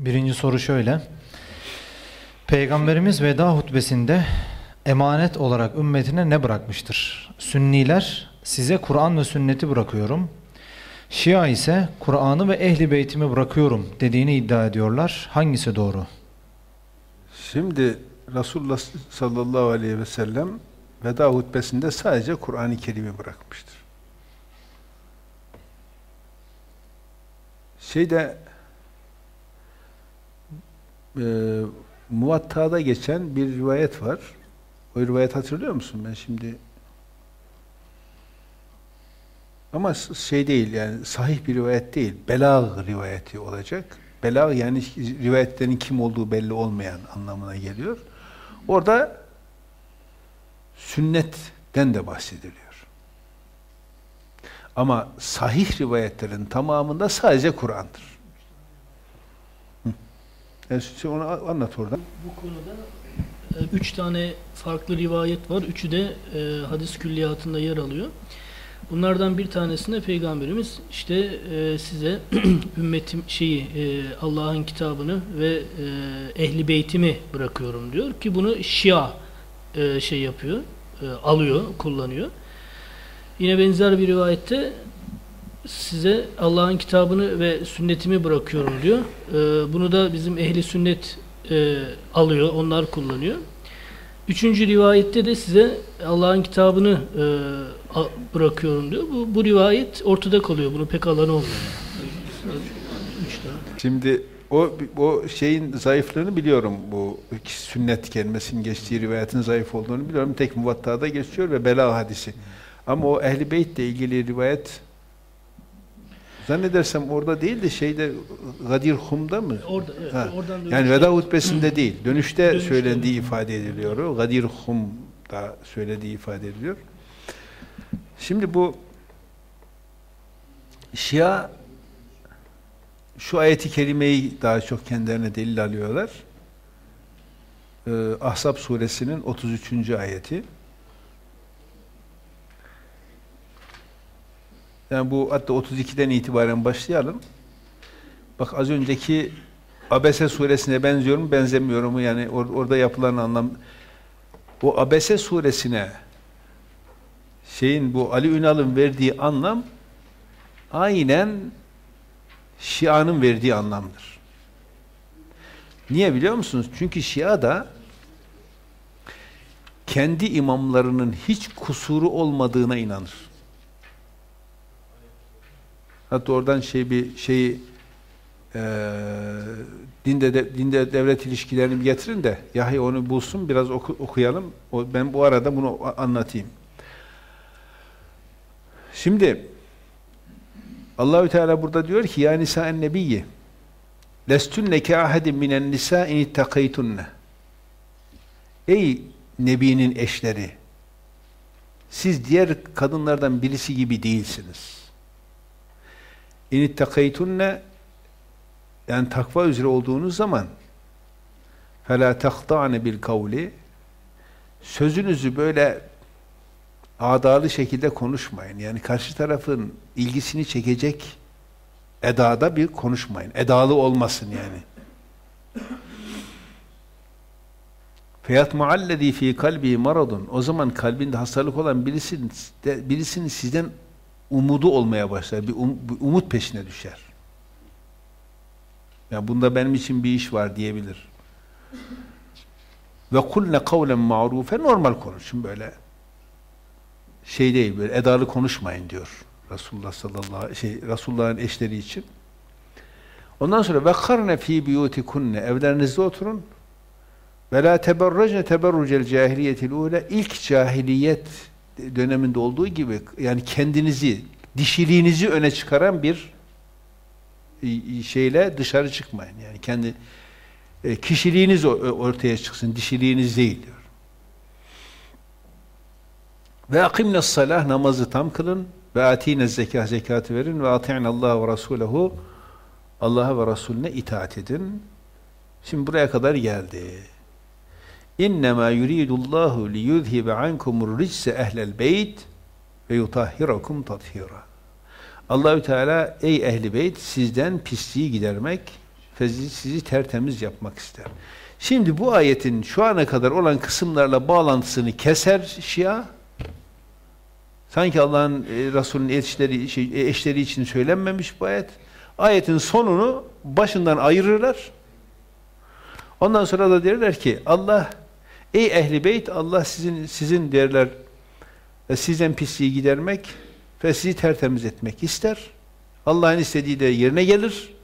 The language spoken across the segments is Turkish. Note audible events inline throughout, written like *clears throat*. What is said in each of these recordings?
Birinci soru şöyle. Peygamberimiz veda hutbesinde emanet olarak ümmetine ne bırakmıştır? Sünniler size Kur'an ve sünneti bırakıyorum. Şia ise Kur'an'ı ve ehli beytimi bırakıyorum dediğini iddia ediyorlar. Hangisi doğru? Şimdi Resulullah sallallahu aleyhi ve sellem veda hutbesinde sadece Kur'an-ı Kerim'i bırakmıştır. Şeyde e, Muvatta'da geçen bir rivayet var. O rivayet hatırlıyor musun? Ben şimdi ama şey değil yani sahih bir rivayet değil. Belag rivayeti olacak. Belag yani rivayetlerin kim olduğu belli olmayan anlamına geliyor. Orada sünnetten de bahsediliyor. Ama sahih rivayetlerin tamamında sadece Kur'an'dır. Yani onu anlat oradan. Bu konuda e, üç tane farklı rivayet var. Üçü de e, hadis külliyatında yer alıyor. Bunlardan bir tanesinde Peygamberimiz işte e, size *clears throat* ümmetim şeyi e, Allah'ın kitabını ve e, ehli beytimi bırakıyorum diyor ki bunu Şia e, şey yapıyor, e, alıyor, kullanıyor. Yine benzer bir rivayette size Allah'ın kitabını ve sünnetimi bırakıyorum diyor. E, bunu da bizim ehli sünnet e, alıyor, onlar kullanıyor. Üçüncü rivayette de size Allah'ın kitabını e, bırakıyorum diyor. Bu, bu rivayet ortada kalıyor. Bunu pek alan olmuyor. Şimdi o o şeyin zayıflığını biliyorum. Bu sünnet kelimesinin geçtiği rivayetin zayıf olduğunu biliyorum. Tek muvattada geçiyor ve bela hadisi. Ama o ehli beyt ile ilgili rivayet Zannedersem orada değil de şeyde Gadir Hum'da mı? Orada, evet, ha. oradan Yani veda hutbesinde değil. Dönüşte, dönüşte söylendiği ifade ediliyor. Gadir Hum'da söylediği ifade ediliyor. Şimdi bu Şia şu ayeti kerimeyi daha çok kendilerine delil alıyorlar. Ee, Ahzab suresinin 33. ayeti. Yani bu hatta 32'den itibaren başlayalım. Bak az önceki Abese suresine benziyor mu, benzemiyor mu? Yani or orada yapılan anlam bu Abese suresine şeyin bu Ali Ünal'ın verdiği anlam aynen Şia'nın verdiği anlamdır. Niye biliyor musunuz? Çünkü Şia da kendi imamlarının hiç kusuru olmadığına inanır. Hatta oradan şey bir şeyi e, dinde de, dinde devlet ilişkilerini getirin de Yahya onu bulsun biraz oku, okuyalım. O, ben bu arada bunu anlatayım. Şimdi Allahü Teala burada diyor ki ya nisa'en nebiyyi lestunne ke ahedin minen nisa in ittakaytunne Ey nebinin eşleri siz diğer kadınlardan birisi gibi değilsiniz. İn ittakaytunne yani takva üzere olduğunuz zaman فَلَا تَخْضَعْنَ بِالْكَوْلِ Sözünüzü böyle adalı şekilde konuşmayın. Yani karşı tarafın ilgisini çekecek edada bir konuşmayın. Edalı olmasın yani. Feyat muallezi fi kalbi maradun. O zaman kalbinde hastalık olan birisinin, birisinin sizden umudu olmaya başlar. Bir, um, bir umut peşine düşer. Ya bunda benim için bir iş var diyebilir. Ve kulne kavlen ma'rufe normal konuşun böyle. Şey değil böyle edalı konuşmayın diyor Resulullah sallallahu şey Resulullah'ın eşleri için. Ondan sonra ve karne fi biyutikunne evlerinizde oturun. Ve la teberracne teberrucel cahiliyetil ule ilk cahiliyet döneminde olduğu gibi yani kendinizi, dişiliğinizi öne çıkaran bir e, şeyle dışarı çıkmayın. Yani kendi e, kişiliğiniz ortaya çıksın, dişiliğiniz değil diyor. Ve akimne salah namazı tam kılın ve atine zekâh zekatı verin ve ati'in Allah ve Resulehu Allah'a ve Resulüne itaat edin. Şimdi buraya kadar geldi. İnnemâ yuridullahu li yuzhibe ankumur rijse ehlel beyt ve yutahhirakum tathira. Allahü Teala ey ehli beyt sizden pisliği gidermek, sizi, tertemiz yapmak ister. Şimdi bu ayetin şu ana kadar olan kısımlarla bağlantısını keser Şia. Sanki Allah'ın e, eşleri, şey, e, eşleri için söylenmemiş bu ayet. Ayetin sonunu başından ayırırlar. Ondan sonra da derler ki Allah ey ehli beyt Allah sizin sizin derler e, sizden pisliği gidermek ve sizi tertemiz etmek ister. Allah'ın istediği de yerine gelir.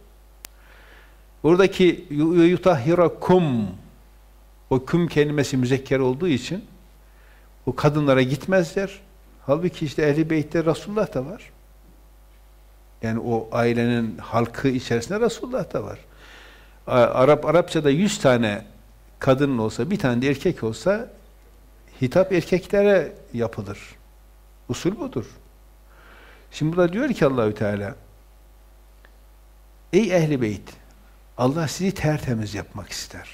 Buradaki yutahhirakum o küm kelimesi müzekker olduğu için o kadınlara gitmezler. Halbuki işte ehli beytte Resulullah da var. Yani o ailenin halkı içerisinde Resulullah da var. Arap Arapçada yüz tane kadın olsa, bir tane de erkek olsa hitap erkeklere yapılır. Usul budur. Şimdi burada diyor ki Allahü Teala Ey ehli beyt Allah sizi tertemiz yapmak ister.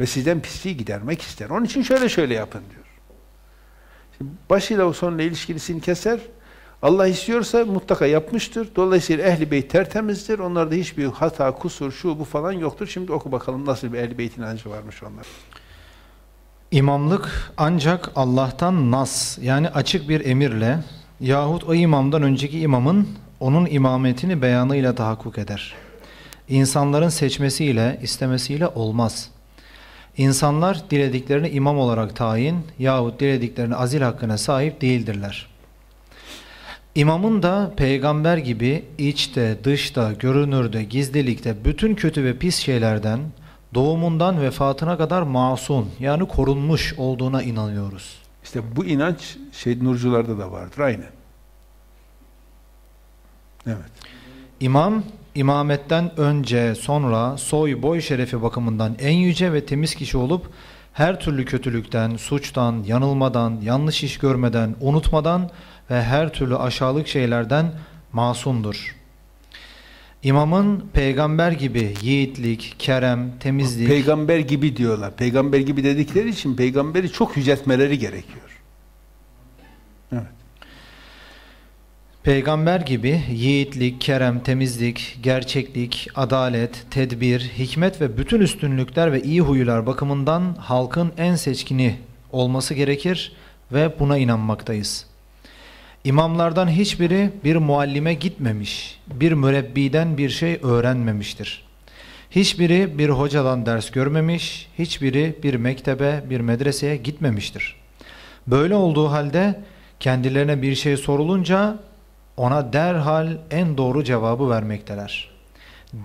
Ve sizden pisliği gidermek ister. Onun için şöyle şöyle yapın diyor. Şimdi başıyla o sonla ilişkisini keser. Allah istiyorsa mutlaka yapmıştır. Dolayısıyla ehli beyt tertemizdir. Onlarda hiçbir hata, kusur, şu bu falan yoktur. Şimdi oku bakalım nasıl bir ehli beyt inancı varmış onlar. İmamlık ancak Allah'tan nas yani açık bir emirle yahut o imamdan önceki imamın onun imametini beyanıyla tahakkuk eder. İnsanların seçmesiyle, istemesiyle olmaz. İnsanlar dilediklerini imam olarak tayin yahut dilediklerini azil hakkına sahip değildirler. İmamın da peygamber gibi içte, dışta, görünürde, gizlilikte bütün kötü ve pis şeylerden doğumundan vefatına kadar masum yani korunmuş olduğuna inanıyoruz. İşte bu inanç şey nurcularda da vardır aynı. Evet. İmam imametten önce sonra soy boy şerefi bakımından en yüce ve temiz kişi olup her türlü kötülükten, suçtan, yanılmadan, yanlış iş görmeden, unutmadan ve her türlü aşağılık şeylerden masumdur. İmamın peygamber gibi yiğitlik, kerem, temizlik... Peygamber gibi diyorlar. Peygamber gibi dedikleri için peygamberi çok yüceltmeleri gerekiyor. Evet. Peygamber gibi yiğitlik, kerem, temizlik, gerçeklik, adalet, tedbir, hikmet ve bütün üstünlükler ve iyi huylar bakımından halkın en seçkini olması gerekir ve buna inanmaktayız. İmamlardan hiçbiri bir muallime gitmemiş, bir mürebbiden bir şey öğrenmemiştir. Hiçbiri bir hocadan ders görmemiş, hiçbiri bir mektebe, bir medreseye gitmemiştir. Böyle olduğu halde kendilerine bir şey sorulunca ona derhal en doğru cevabı vermekteler.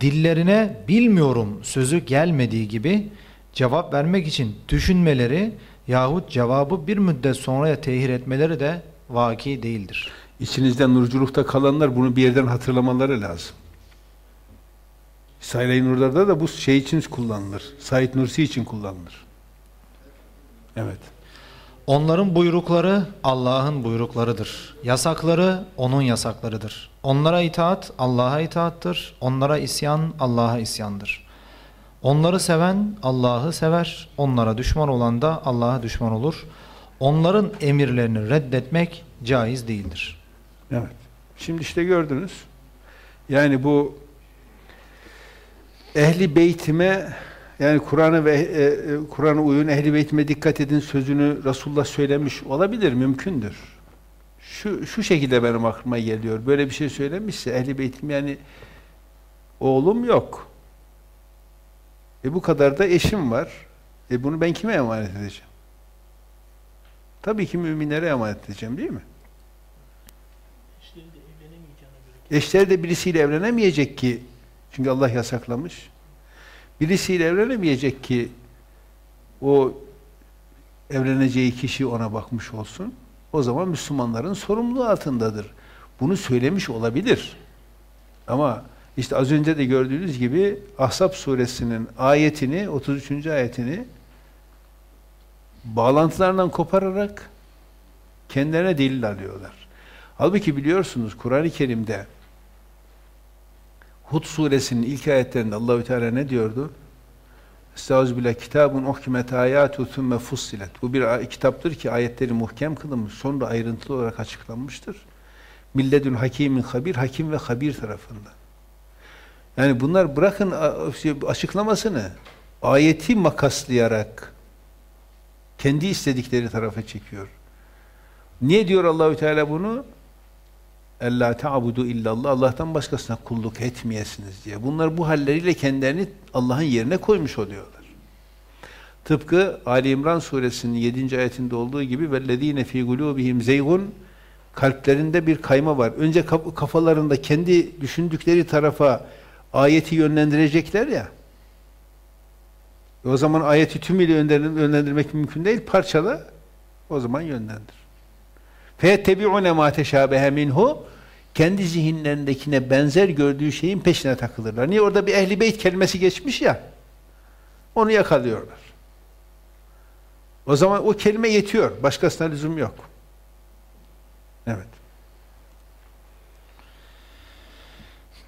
Dillerine bilmiyorum sözü gelmediği gibi cevap vermek için düşünmeleri yahut cevabı bir müddet sonraya tehir etmeleri de vaki değildir. İçinizde nurculukta kalanlar bunu bir yerden hatırlamaları lazım. Saire-i Nurlar'da da bu şey için kullanılır. Said Nursi için kullanılır. Evet. Onların buyrukları Allah'ın buyruklarıdır. Yasakları O'nun yasaklarıdır. Onlara itaat Allah'a itaattır. Onlara isyan Allah'a isyandır. Onları seven Allah'ı sever. Onlara düşman olan da Allah'a düşman olur. Onların emirlerini reddetmek caiz değildir. Evet. Şimdi işte gördünüz. Yani bu ehli beytime yani Kur'an'a ve e, e, Kur'an'a uyun ehli beytime dikkat edin sözünü Resulullah söylemiş olabilir, mümkündür. Şu şu şekilde benim aklıma geliyor. Böyle bir şey söylemişse ehli beytim yani oğlum yok. E bu kadar da eşim var. E bunu ben kime emanet edeceğim? Tabii ki müminlere emanet edeceğim değil mi? Eşleri de birisiyle evlenemeyecek ki çünkü Allah yasaklamış. Birisiyle evlenemeyecek ki o evleneceği kişi ona bakmış olsun. O zaman Müslümanların sorumluluğu altındadır. Bunu söylemiş olabilir. Ama işte az önce de gördüğünüz gibi Ahzab suresinin ayetini, 33. ayetini bağlantılarından kopararak kendilerine delil alıyorlar. Halbuki biliyorsunuz Kur'an-ı Kerim'de Hud suresinin ilk ayetlerinde Allahü Teala ne diyordu? Estağfirullah kitabun uhkimet ayatu thumme fussilet. Bu bir kitaptır ki ayetleri muhkem kılınmış, sonra ayrıntılı olarak açıklanmıştır. Milledün hakimin habir, hakim ve habir tarafından. Yani bunlar bırakın şey, açıklamasını ayeti makaslayarak kendi istedikleri tarafa çekiyor. Niye diyor Allahü Teala bunu? Ella ta'budu illallah. Allah'tan başkasına kulluk etmeyesiniz diye. Bunlar bu halleriyle kendilerini Allah'ın yerine koymuş oluyorlar. Tıpkı Ali İmran suresinin 7. ayetinde olduğu gibi vellezine fi gulubihim zeygun kalplerinde bir kayma var. Önce kaf- kafalarında kendi düşündükleri tarafa ayeti yönlendirecekler ya. E o zaman ayeti tümüyle yönlendir- yönlendirmek mümkün değil. Parçala. O zaman yönlendir. فَيَتَّبِعُونَ مَا تَشَابَهَ minhu Kendi zihinlerindekine benzer gördüğü şeyin peşine takılırlar. Niye? Orada bir ehli beyt kelimesi geçmiş ya. Onu yakalıyorlar. O zaman o kelime yetiyor. Başkasına lüzum yok. Evet.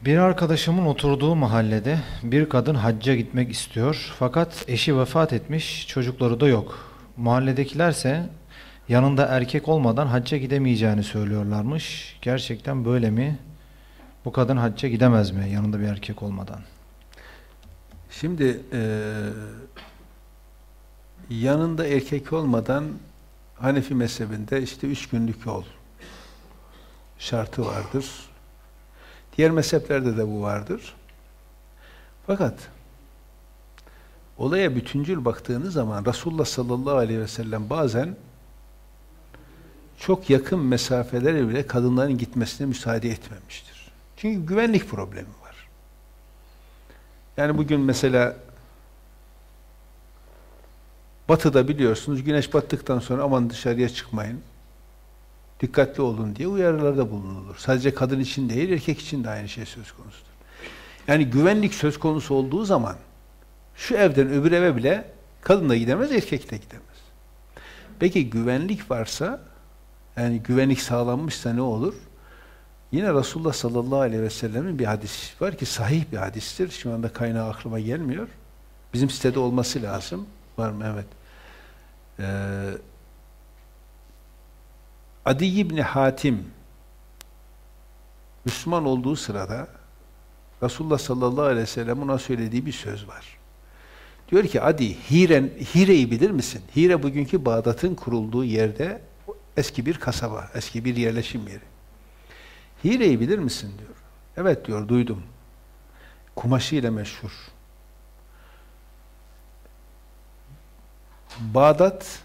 Bir arkadaşımın oturduğu mahallede bir kadın hacca gitmek istiyor fakat eşi vefat etmiş, çocukları da yok. Mahalledekilerse yanında erkek olmadan hacca gidemeyeceğini söylüyorlarmış. Gerçekten böyle mi? Bu kadın hacca gidemez mi yanında bir erkek olmadan? Şimdi eee, yanında erkek olmadan Hanefi mezhebinde işte üç günlük yol şartı vardır. Diğer mezheplerde de bu vardır. Fakat olaya bütüncül baktığınız zaman Resulullah sallallahu aleyhi ve sellem bazen çok yakın mesafelere bile kadınların gitmesine müsaade etmemiştir. Çünkü güvenlik problemi var. Yani bugün mesela batıda biliyorsunuz güneş battıktan sonra aman dışarıya çıkmayın. Dikkatli olun diye uyarılarda bulunulur. Sadece kadın için değil erkek için de aynı şey söz konusudur. Yani güvenlik söz konusu olduğu zaman şu evden öbür eve bile kadın da gidemez, erkek de gidemez. Peki güvenlik varsa yani güvenlik sağlanmışsa ne olur? Yine Resulullah sallallahu aleyhi ve sellemin bir hadis var ki sahih bir hadistir. Şu anda kaynağı aklıma gelmiyor. Bizim sitede olması lazım. Var mı? Evet. Ee, Adi İbni Hatim Müslüman olduğu sırada Resulullah sallallahu aleyhi ve sellem ona söylediği bir söz var. Diyor ki Adi, Hiren, Hire'yi bilir misin? Hire bugünkü Bağdat'ın kurulduğu yerde eski bir kasaba, eski bir yerleşim yeri. Hire'yi bilir misin diyor. Evet diyor, duydum. Kumaşıyla meşhur. Bağdat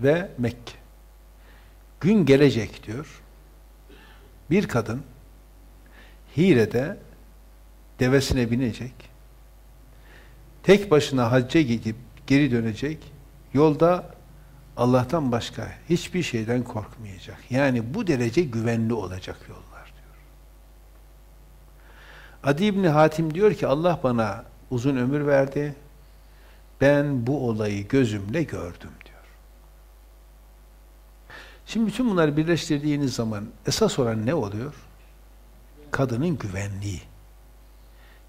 ve Mekke. Gün gelecek diyor. Bir kadın Hire'de devesine binecek. Tek başına hacca gidip geri dönecek. Yolda Allah'tan başka hiçbir şeyden korkmayacak. Yani bu derece güvenli olacak yollar diyor. Adi İbni Hatim diyor ki Allah bana uzun ömür verdi. Ben bu olayı gözümle gördüm diyor. Şimdi bütün bunları birleştirdiğiniz zaman esas olan ne oluyor? Kadının güvenliği.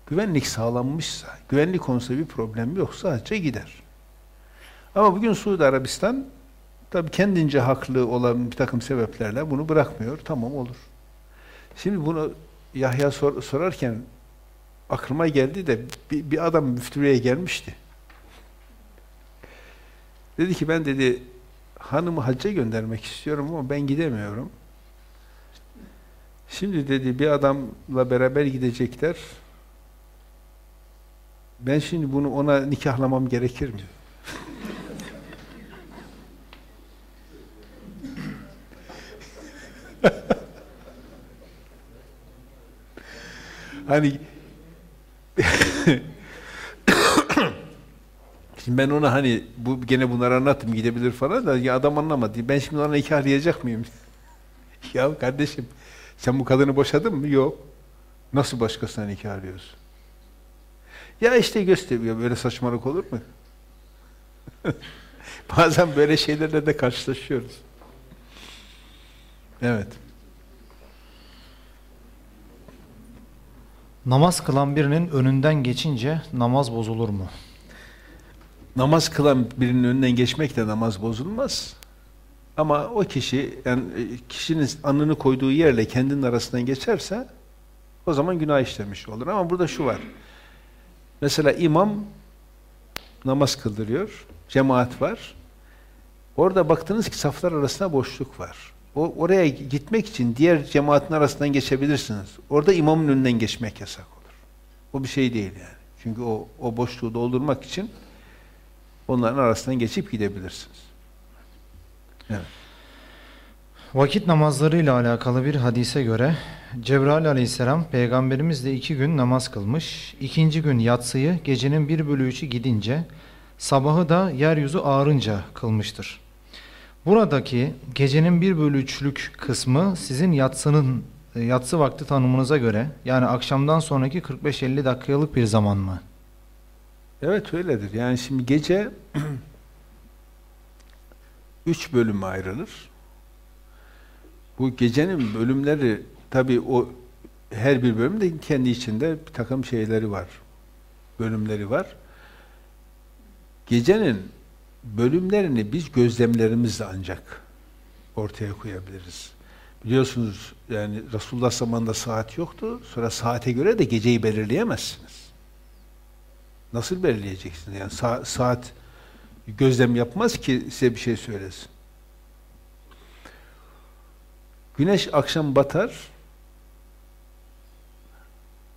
Güvenlik sağlanmışsa, güvenlik konusunda bir problem yok, sadece gider. Ama bugün Suudi Arabistan tabi kendince haklı olan bir takım sebeplerle bunu bırakmıyor. Tamam olur. Şimdi bunu Yahya sor, sorarken aklıma geldi de bir, bir adam müftülüğe gelmişti. Dedi ki ben dedi hanımı hacca göndermek istiyorum ama ben gidemiyorum. Şimdi dedi bir adamla beraber gidecekler. Ben şimdi bunu ona nikahlamam gerekir mi? *laughs* hani Şimdi ben ona hani bu gene bunları anlattım gidebilir falan da ya adam anlamadı. Ben şimdi ona nikahlayacak mıyım? *laughs* ya kardeşim sen bu kadını boşadın mı? Yok. Nasıl başkasına nikahlıyorsun? Ya işte gösteriyor. Böyle saçmalık olur mu? *laughs* Bazen böyle şeylerle de karşılaşıyoruz. Evet. Namaz kılan birinin önünden geçince namaz bozulur mu? Namaz kılan birinin önünden geçmek de namaz bozulmaz. Ama o kişi yani kişinin alnını koyduğu yerle kendinin arasından geçerse O zaman günah işlemiş olur. Ama burada şu var. Mesela imam namaz kıldırıyor. Cemaat var. Orada baktınız ki saflar arasında boşluk var. O, oraya gitmek için diğer cemaatin arasından geçebilirsiniz. Orada imamın önünden geçmek yasak olur. O bir şey değil yani. Çünkü o, o boşluğu doldurmak için onların arasından geçip gidebilirsiniz. Evet. Vakit namazlarıyla alakalı bir hadise göre Cebrail aleyhisselam peygamberimizle iki gün namaz kılmış. İkinci gün yatsıyı gecenin bir bölü üçü gidince sabahı da yeryüzü ağarınca kılmıştır. Buradaki gecenin bir bölü üçlük kısmı sizin yatsının yatsı vakti tanımınıza göre yani akşamdan sonraki 45-50 dakikalık bir zaman mı? Evet öyledir. Yani şimdi gece *clears throat* üç bölüme ayrılır. Bu gecenin bölümleri tabi o her bir bölüm de kendi içinde bir takım şeyleri var. Bölümleri var. Gecenin bölümlerini biz gözlemlerimizle ancak ortaya koyabiliriz. Biliyorsunuz yani Resulullah zamanında saat yoktu. Sonra saate göre de geceyi belirleyemezsiniz. Nasıl belirleyeceksiniz? Yani sa saat gözlem yapmaz ki size bir şey söylesin. Güneş akşam batar,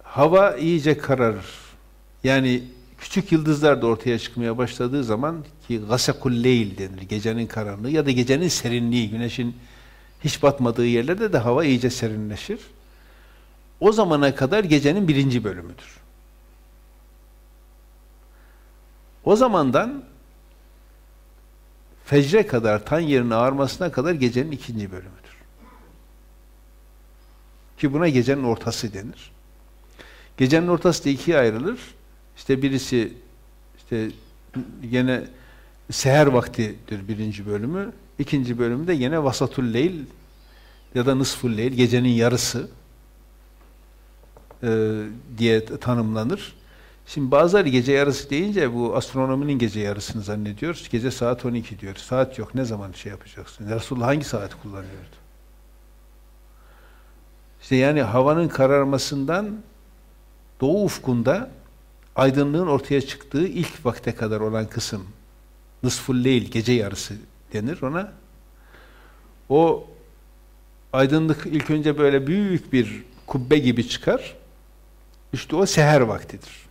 hava iyice kararır. Yani küçük yıldızlar da ortaya çıkmaya başladığı zaman ki gasakul leyl denir, gecenin karanlığı ya da gecenin serinliği, güneşin hiç batmadığı yerlerde de hava iyice serinleşir. O zamana kadar gecenin birinci bölümüdür. O zamandan fecre kadar, tan yerin ağarmasına kadar gecenin ikinci bölümüdür. Ki buna gecenin ortası denir. Gecenin ortası da ikiye ayrılır. İşte birisi işte yine seher vaktidir birinci bölümü. İkinci bölümde yine vasatul leyl ya da nısful leyl, gecenin yarısı e, diye tanımlanır. Şimdi bazıları gece yarısı deyince bu astronominin gece yarısını zannediyoruz. Gece saat 12 diyor. Saat yok. Ne zaman şey yapacaksın? Resulullah hangi saati kullanıyordu? İşte yani havanın kararmasından doğu ufkunda aydınlığın ortaya çıktığı ilk vakte kadar olan kısım nısful gece yarısı denir ona. O aydınlık ilk önce böyle büyük bir kubbe gibi çıkar. İşte o seher vaktidir.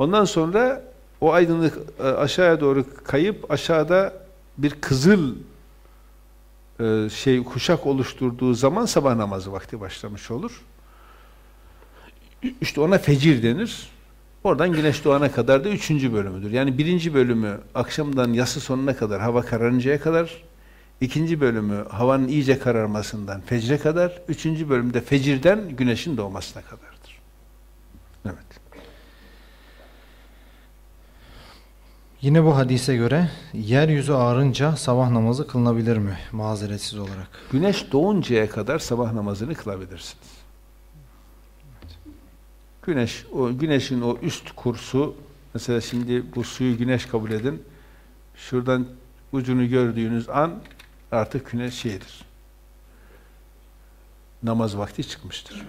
Ondan sonra o aydınlık e, aşağıya doğru kayıp aşağıda bir kızıl e, şey kuşak oluşturduğu zaman sabah namazı vakti başlamış olur. İşte ona fecir denir. Oradan güneş doğana kadar da üçüncü bölümüdür. Yani birinci bölümü akşamdan yası sonuna kadar, hava kararıncaya kadar, ikinci bölümü havanın iyice kararmasından fecre kadar, üçüncü bölümde fecirden güneşin doğmasına kadardır. Evet. Yine bu hadise göre yeryüzü ağarınca sabah namazı kılınabilir mi mazeretsiz olarak? Güneş doğuncaya kadar sabah namazını kılabilirsiniz. Güneş, o güneşin o üst kursu, mesela şimdi bu suyu güneş kabul edin, şuradan ucunu gördüğünüz an artık güneş şeydir. Namaz vakti çıkmıştır.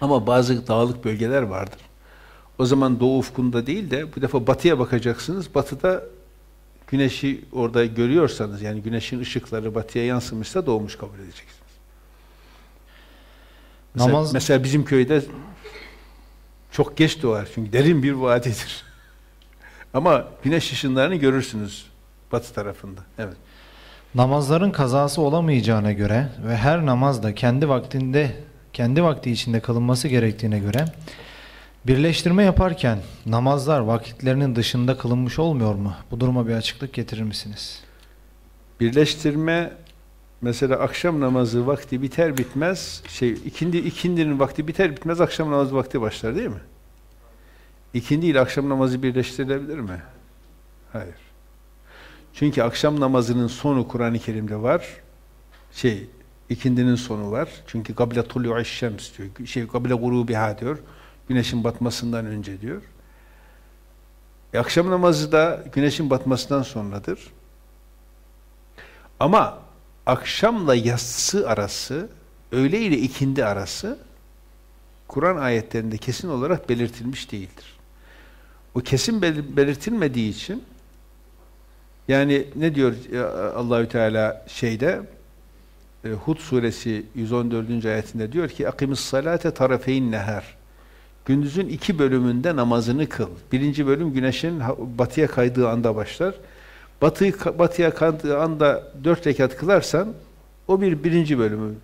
Ama bazı dağlık bölgeler vardır. O zaman doğu ufkunda değil de bu defa batıya bakacaksınız. Batıda güneşi orada görüyorsanız yani güneşin ışıkları batıya yansımışsa doğmuş kabul edeceksiniz. Mesela, Namaz... mesela bizim köyde çok geç doğar çünkü derin bir vadidir. *laughs* Ama güneş ışınlarını görürsünüz batı tarafında. Evet. Namazların kazası olamayacağına göre ve her namazda kendi vaktinde kendi vakti içinde kılınması gerektiğine göre Birleştirme yaparken namazlar vakitlerinin dışında kılınmış olmuyor mu? Bu duruma bir açıklık getirir misiniz? Birleştirme mesela akşam namazı vakti biter bitmez şey ikindi ikindinin vakti biter bitmez akşam namazı vakti başlar değil mi? İkindi ile akşam namazı birleştirilebilir mi? Hayır. Çünkü akşam namazının sonu Kur'an-ı Kerim'de var. Şey ikindinin sonu var. Çünkü kabile tulu'u şems diyor. Şey kabile gurubiha diyor. Güneşin batmasından önce diyor. E, akşam namazı da güneşin batmasından sonradır. Ama akşamla yatsı arası öğle ile ikindi arası Kur'an ayetlerinde kesin olarak belirtilmiş değildir. O kesin bel- belirtilmediği için yani ne diyor e, Allahü Teala şeyde e, Hud suresi 114. ayetinde diyor ki akimis salate tarafeyn nehar gündüzün iki bölümünde namazını kıl. Birinci bölüm güneşin batıya kaydığı anda başlar. Batı, batıya kaydığı anda dört rekat kılarsan o bir birinci bölümü.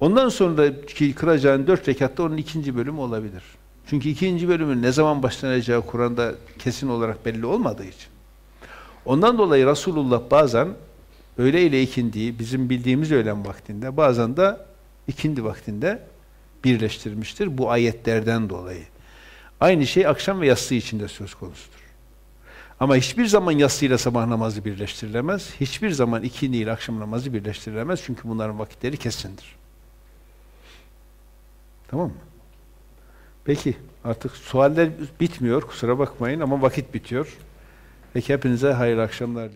Ondan sonraki kılacağın dört rekatta onun ikinci bölümü olabilir. Çünkü ikinci bölümün ne zaman başlanacağı Kur'an'da kesin olarak belli olmadığı için. Ondan dolayı Resulullah bazen öğle ile ikindiyi bizim bildiğimiz öğlen vaktinde bazen de ikindi vaktinde birleştirmiştir bu ayetlerden dolayı. Aynı şey akşam ve yatsı içinde söz konusudur. Ama hiçbir zaman yatsı ile sabah namazı birleştirilemez. Hiçbir zaman ikindi ile akşam namazı birleştirilemez. Çünkü bunların vakitleri kesindir. Tamam mı? Peki artık sualler bitmiyor kusura bakmayın ama vakit bitiyor. Peki hepinize hayırlı akşamlar.